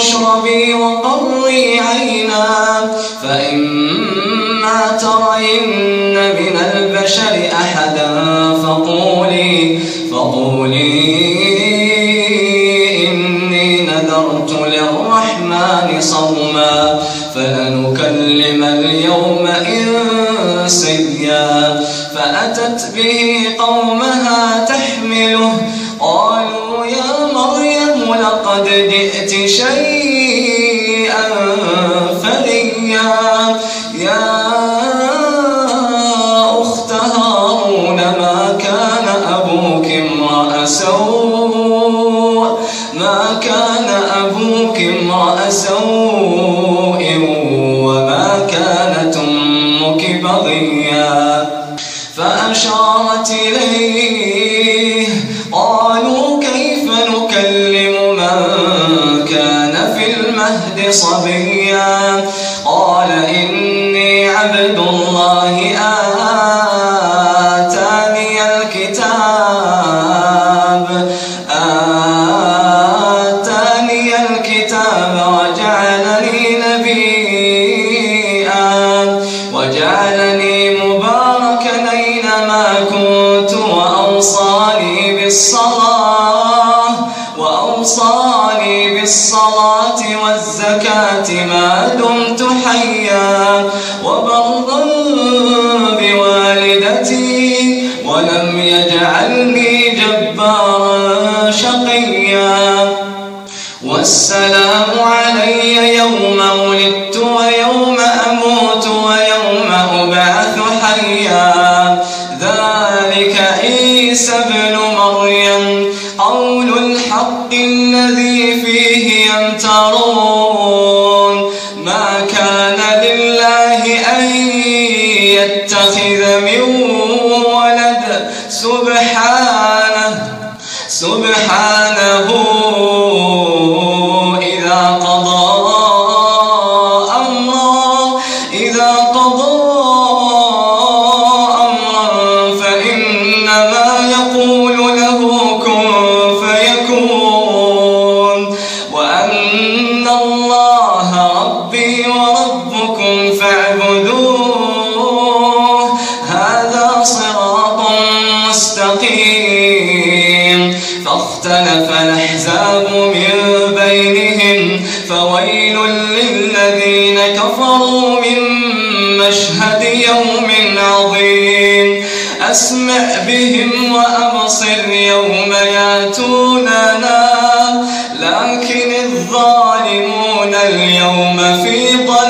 واشربي وقري عينا فإما ترين من البشر أحدا فقولي فقولي إني نذرت للرحمن صوما فلنكلم اليوم إنسيا فأتت به قومها تحمله إليه. قالوا كيف نكلم من كان في المهد صبيا؟ قال إني عبد الله والزكاة ما دمت حيا وبرا بوالدتي ولم يجعلني جبارا شقيا. والسلام علي يوم ولدت ياتوننا لكن الظالمون اليوم في ضلال.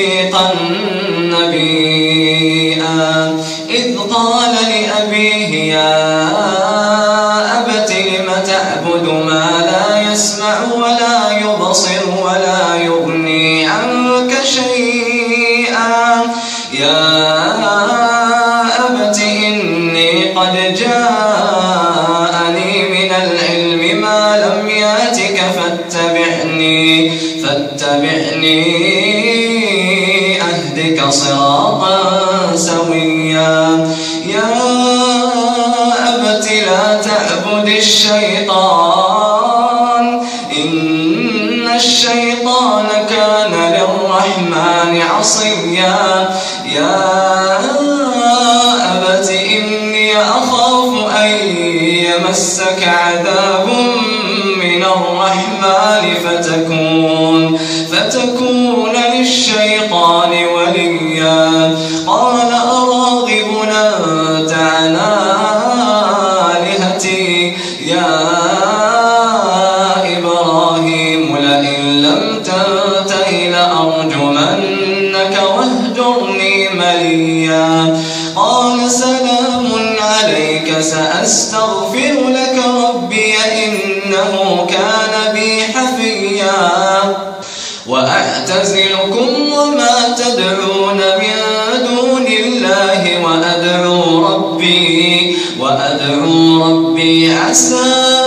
صديقا نبيا الشيطان إن الشيطان كان للرحمن عصيا. يا أبت إني أخاف أن يمسك عذاب من الرحمن فتكون فتكون للشيطان وليا. قال سأستغفر لك ربي إنه كان بي حفيا. وأعتزلكم وما تدعون من دون الله وأدعو ربي وأدعو ربي عسى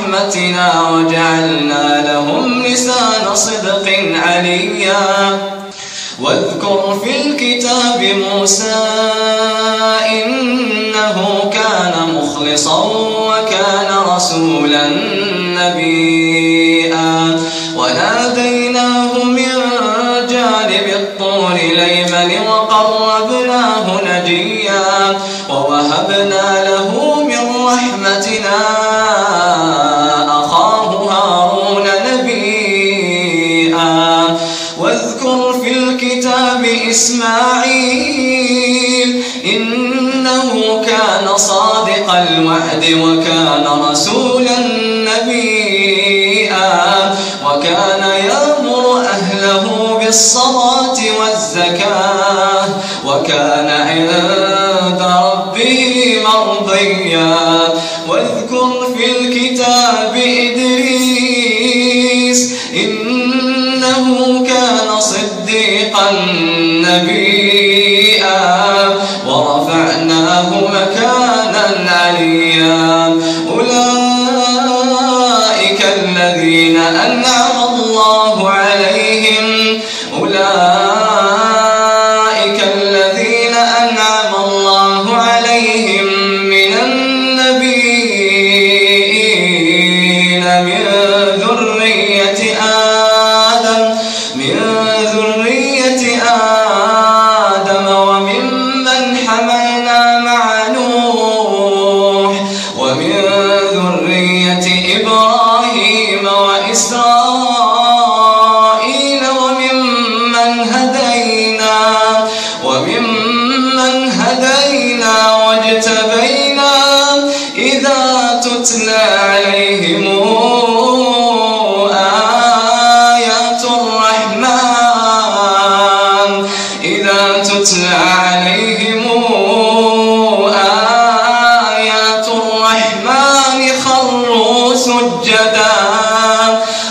رحمتنا وجعلنا لهم لسان صدق عليا. واذكر في الكتاب موسى إنه كان مخلصا وكان رسولا نبيا. وناديناه من جانب الطور ليمن وقربناه نجيا. ووهبنا له من رحمتنا إسماعيل. إنه كان صادق الوعد وكان رسولا نبيا. وكان يأمر أهله بالصلاة والزكاة. وكان عند ربه مرضيا. واذكر في الكتاب إدريس إنه كان صديقا نبيا ورفعناه مكانا عليا. أولئك الذين أنعم الله عليهم. أولئك الذين أنعم الله عليهم. عليهم آيات الرحمن خروا سجدا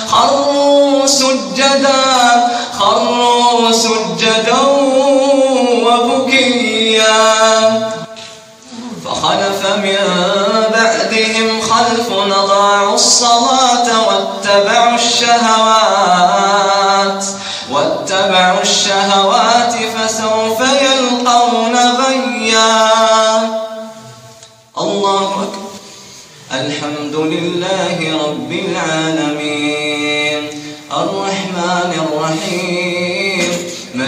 خروا سجدا خروا سجدا وبكيا. فخلف من بعدهم خلف نضاعوا الصلاة واتبعوا الشهوات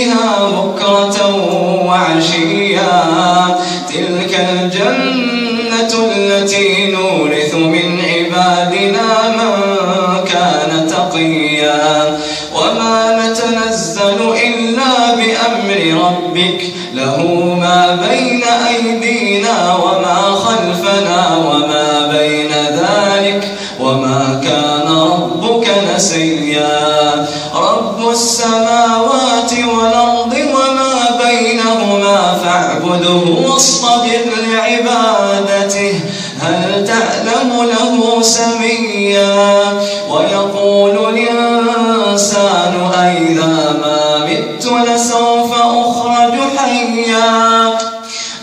فيها بكرة وعشيا. تلك الجنة التي نورث من عبادنا من الإنسان أئذا ما مت لسوف أخرج حيا.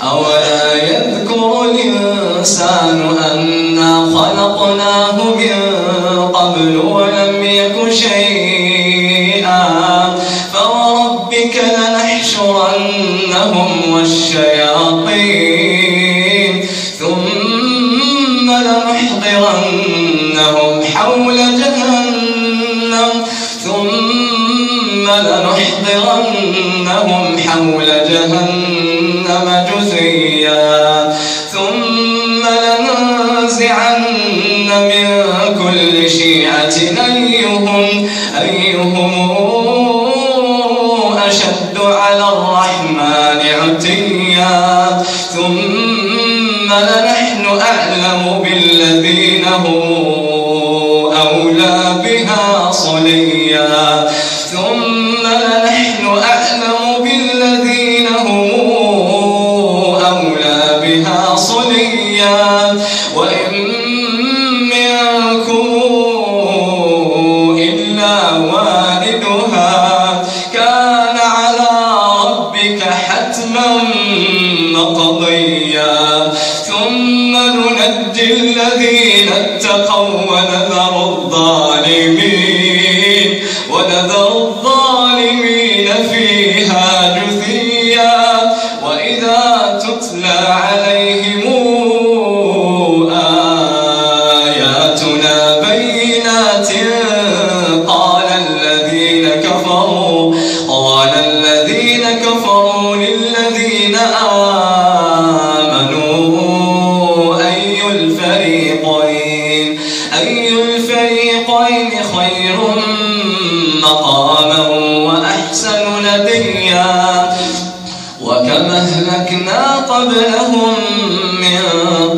أولا يذكر الإنسان أيهم أيهم اتقوا ولا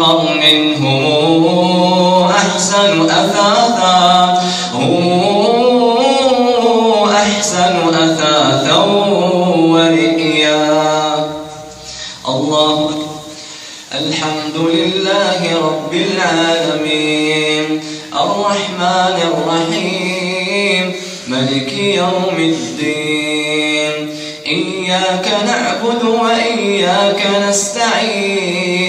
الله منهم أحسن أثاثا. أحسن أثاثا ورئيا. الله الحمد لله رب العالمين. الرحمن الرحيم. ملك يوم الدين. إياك نعبد وإياك نستعين.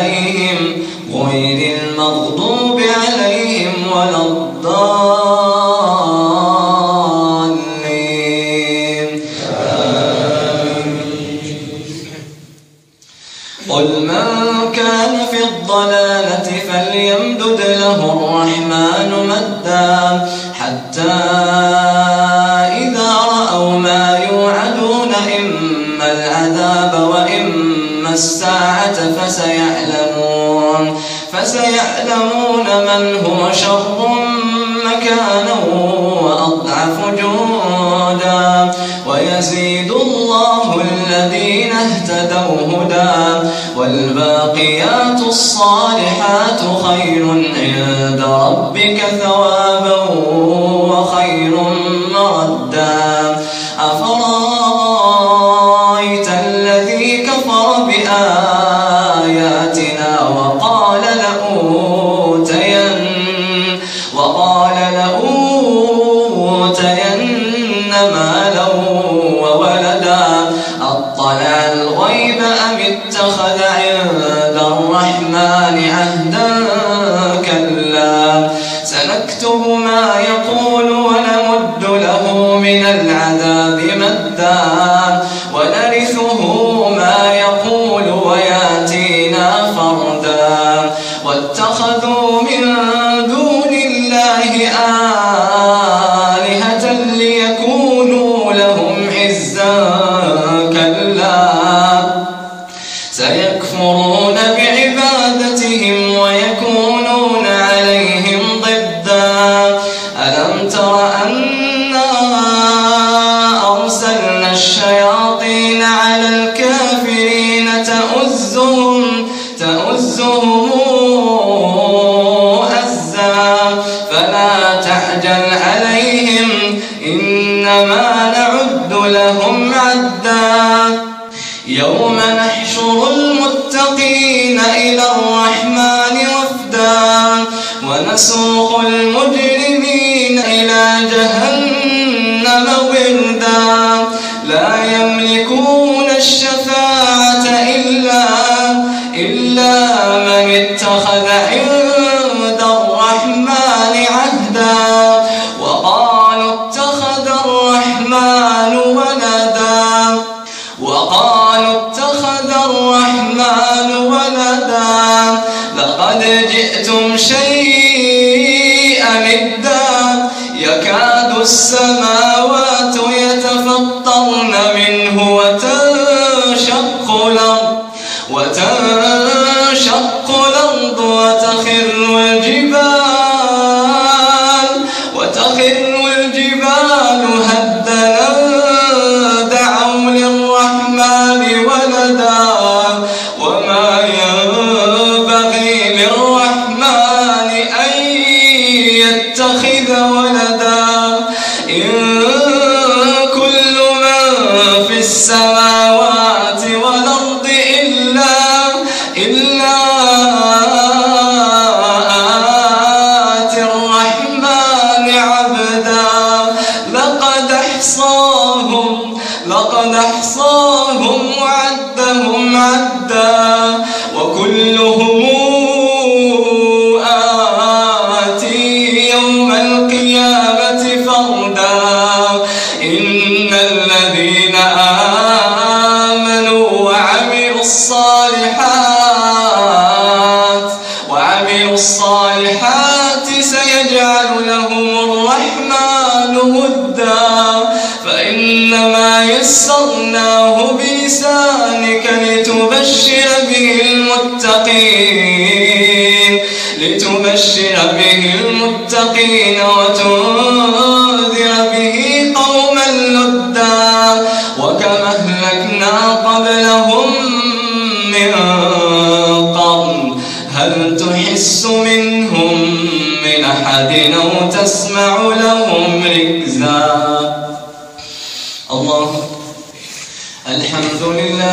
الساعة فسيعلمون فسيعلمون من هو شر مكانا وأضعف جودا. ويزيد الله الذين اهتدوا هدى والباقيات الصالحات خير عند ربك ثوابا. واتخذوا من دون الله آلهة ونسوق المجرمين إلى جهنم وردا. لا يملكون الشفاعة لقد أحصاهم وعدهم عدا وكلهم يسرناه بلسانك لتبشر به المتقين لتبشر به المتقين وتنذر به قوما لدا وكما أهلكنا قبلهم من قرن هل تحس منهم من أحد أو تسمع لهم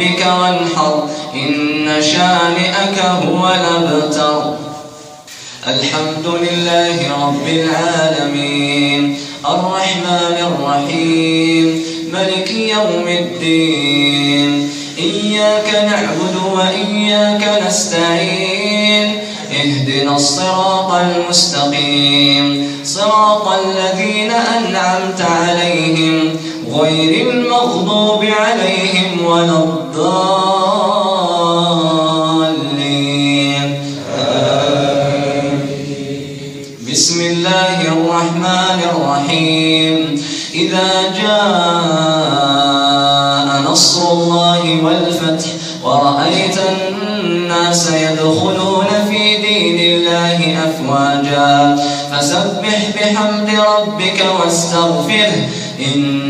لربك وانحر إن شانئك هو الأبتر. الحمد لله رب العالمين الرحمن الرحيم ملك يوم الدين. إياك نعبد وإياك نستعين اهدنا الصراط المستقيم صراط الذين أنعمت عليهم غير المغضوب عليهم ولا الضالين. بسم الله الرحمن الرحيم. إذا جاء نصر الله والفتح ورأيت الناس يدخلون في دين الله أفواجا فسبح بحمد ربك واستغفره إنه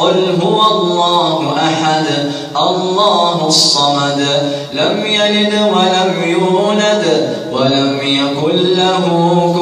قل هو الله أحد الله الصمد. لم يلد ولم يولد ولم يكن له كفؤا